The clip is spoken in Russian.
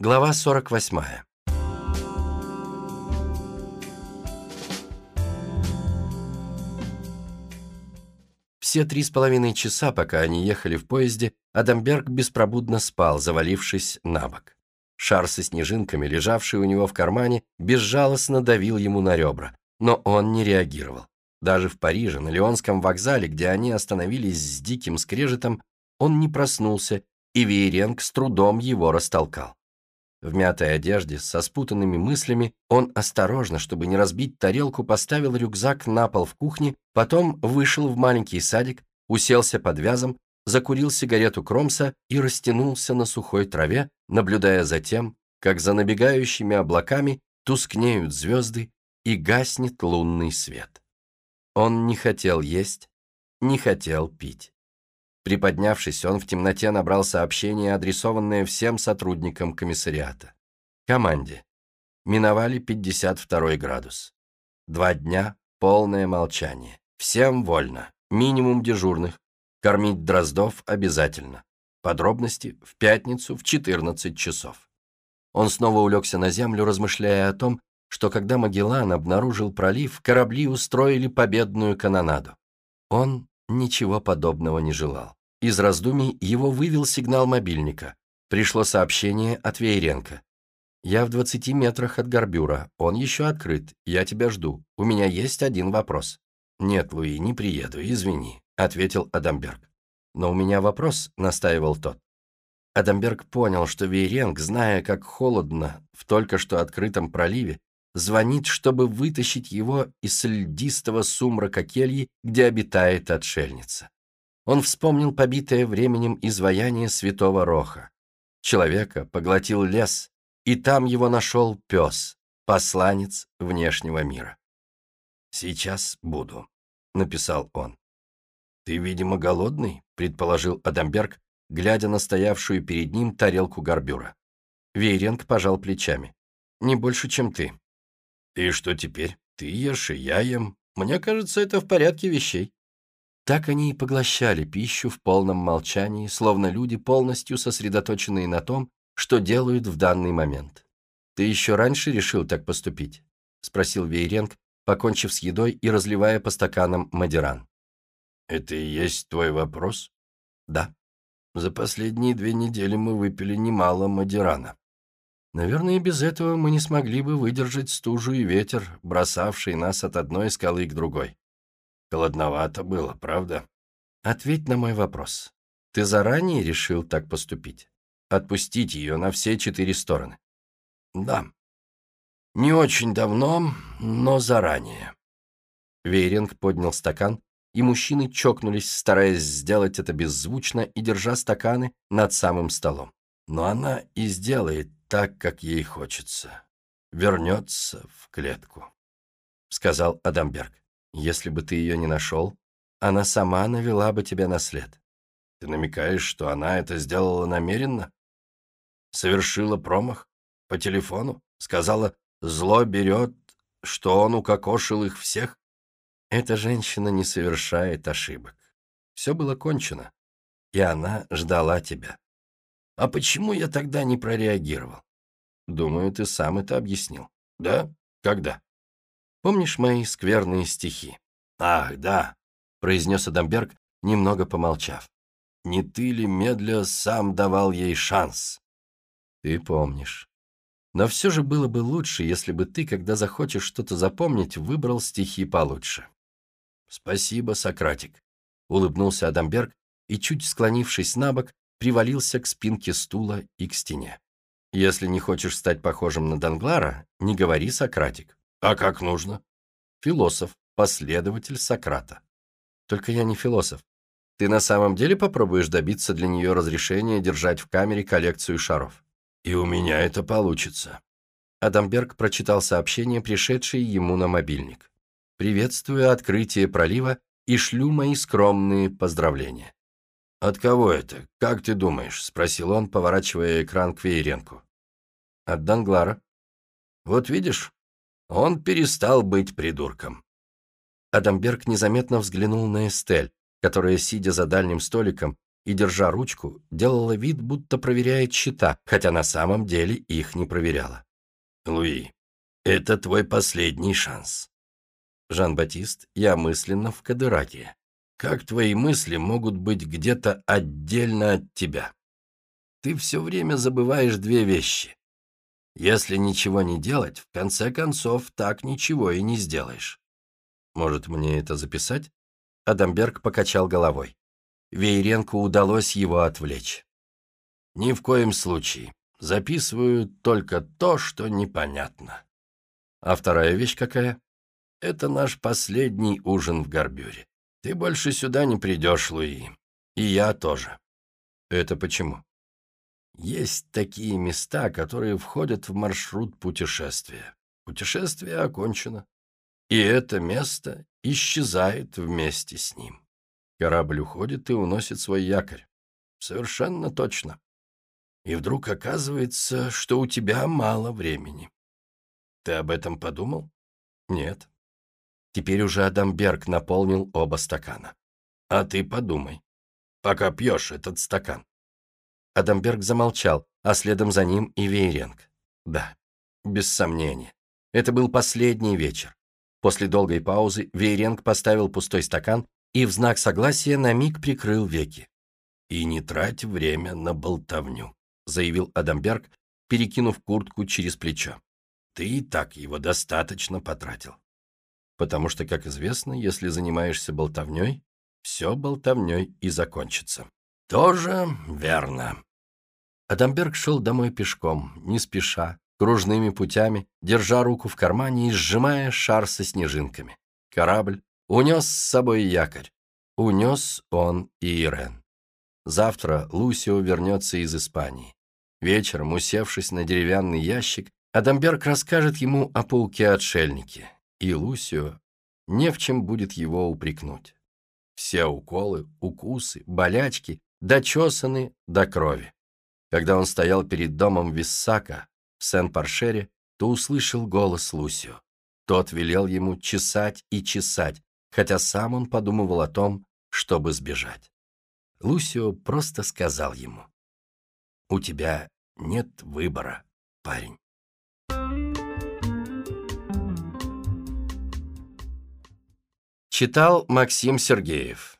Глава 48. Все три с половиной часа, пока они ехали в поезде, Адамберг беспробудно спал, завалившись на бок. Шар со снежинками, лежавший у него в кармане, безжалостно давил ему на ребра, но он не реагировал. Даже в Париже, на Леонском вокзале, где они остановились с диким скрежетом, он не проснулся, и Вейренг с трудом его растолкал. В мятой одежде, со спутанными мыслями, он осторожно, чтобы не разбить тарелку, поставил рюкзак на пол в кухне, потом вышел в маленький садик, уселся под вязом, закурил сигарету Кромса и растянулся на сухой траве, наблюдая за тем, как за набегающими облаками тускнеют звезды и гаснет лунный свет. Он не хотел есть, не хотел пить. Приподнявшись, он в темноте набрал сообщение, адресованное всем сотрудникам комиссариата. Команде. Миновали 52 градус. Два дня, полное молчание. Всем вольно. Минимум дежурных. Кормить дроздов обязательно. Подробности в пятницу в 14 часов. Он снова улегся на землю, размышляя о том, что когда Магеллан обнаружил пролив, корабли устроили победную канонаду. Он ничего подобного не желал. Из раздумий его вывел сигнал мобильника. Пришло сообщение от Вейренко. «Я в 20 метрах от Горбюра. Он еще открыт. Я тебя жду. У меня есть один вопрос». «Нет, Луи, не приеду, извини», — ответил Адамберг. «Но у меня вопрос», — настаивал тот. Адамберг понял, что Вейренг, зная, как холодно в только что открытом проливе, звонит, чтобы вытащить его из льдистого сумрака кельи, где обитает отшельница. Он вспомнил побитое временем изваяние святого Роха. Человека поглотил лес, и там его нашел пес, посланец внешнего мира. «Сейчас буду», — написал он. «Ты, видимо, голодный?» — предположил Адамберг, глядя на стоявшую перед ним тарелку горбюра. Вейренг пожал плечами. «Не больше, чем ты». «И что теперь? Ты ешь, и я ем. Мне кажется, это в порядке вещей». Так они и поглощали пищу в полном молчании, словно люди, полностью сосредоточенные на том, что делают в данный момент. «Ты еще раньше решил так поступить?» — спросил Вейренг, покончив с едой и разливая по стаканам мадеран. «Это и есть твой вопрос?» «Да. За последние две недели мы выпили немало мадерана. Наверное, без этого мы не смогли бы выдержать стужу и ветер, бросавший нас от одной скалы к другой. Холодновато было, правда? Ответь на мой вопрос. Ты заранее решил так поступить? Отпустить ее на все четыре стороны? Да. Не очень давно, но заранее. Вейринг поднял стакан, и мужчины чокнулись, стараясь сделать это беззвучно и держа стаканы над самым столом. Но она и сделает так, как ей хочется. Вернется в клетку, — сказал Адамберг. Если бы ты ее не нашел, она сама навела бы тебя на след. Ты намекаешь, что она это сделала намеренно? Совершила промах? По телефону? Сказала, зло берет, что он укокошил их всех? Эта женщина не совершает ошибок. Все было кончено, и она ждала тебя. А почему я тогда не прореагировал? Думаю, ты сам это объяснил. Да? Когда? Помнишь мои скверные стихи?» «Ах, да», — произнес Адамберг, немного помолчав. «Не ты ли медля сам давал ей шанс?» «Ты помнишь. Но все же было бы лучше, если бы ты, когда захочешь что-то запомнить, выбрал стихи получше». «Спасибо, Сократик», — улыбнулся Адамберг и, чуть склонившись на бок, привалился к спинке стула и к стене. «Если не хочешь стать похожим на Данглара, не говори Сократик. А как нужно? Философ, последователь Сократа. Только я не философ. Ты на самом деле попробуешь добиться для нее разрешения держать в камере коллекцию шаров? И у меня это получится. Адамберг прочитал сообщение, пришедшее ему на мобильник. «Приветствую открытие пролива и шлю мои скромные поздравления». «От кого это? Как ты думаешь?» – спросил он, поворачивая экран к Вееренку. «От Данглара». «Вот видишь, он перестал быть придурком. Адамберг незаметно взглянул на Эстель, которая, сидя за дальним столиком, и, держа ручку, делала вид, будто проверяет счета, хотя на самом деле их не проверяла. «Луи, это твой последний шанс». «Жан-Батист, я мысленно в Кадыраке. Как твои мысли могут быть где-то отдельно от тебя? Ты все время забываешь две вещи. Если ничего не делать, в конце концов, так ничего и не сделаешь. Может, мне это записать? Адамберг покачал головой. Вейренко удалось его отвлечь. Ни в коем случае. Записываю только то, что непонятно. А вторая вещь какая? Это наш последний ужин в Горбюре. Ты больше сюда не придешь, Луи. И я тоже. Это почему? Есть такие места, которые входят в маршрут путешествия. Путешествие окончено. И это место исчезает вместе с ним. Корабль уходит и уносит свой якорь. Совершенно точно. И вдруг оказывается, что у тебя мало времени. Ты об этом подумал? Нет. Теперь уже Адамберг наполнил оба стакана. А ты подумай, пока пьешь этот стакан. Адамберг замолчал, а следом за ним и Вейренг. Да, без сомнения. Это был последний вечер. После долгой паузы Вейренг поставил пустой стакан и в знак согласия на миг прикрыл веки. «И не трать время на болтовню», — заявил Адамберг, перекинув куртку через плечо. «Ты и так его достаточно потратил. Потому что, как известно, если занимаешься болтовней, все болтовней и закончится». «Тоже верно», Адамберг шел домой пешком, не спеша, кружными путями, держа руку в кармане и сжимая шар со снежинками. Корабль унес с собой якорь. Унес он и Ирен. Завтра Лусио вернется из Испании. Вечером, усевшись на деревянный ящик, Адамберг расскажет ему о пауке-отшельнике, и Лусио не в чем будет его упрекнуть. Все уколы, укусы, болячки дочесаны до крови. Когда он стоял перед домом Виссака в Сен-Паршере, то услышал голос Лусио. Тот велел ему чесать и чесать, хотя сам он подумывал о том, чтобы сбежать. Лусио просто сказал ему, «У тебя нет выбора, парень». Читал Максим Сергеев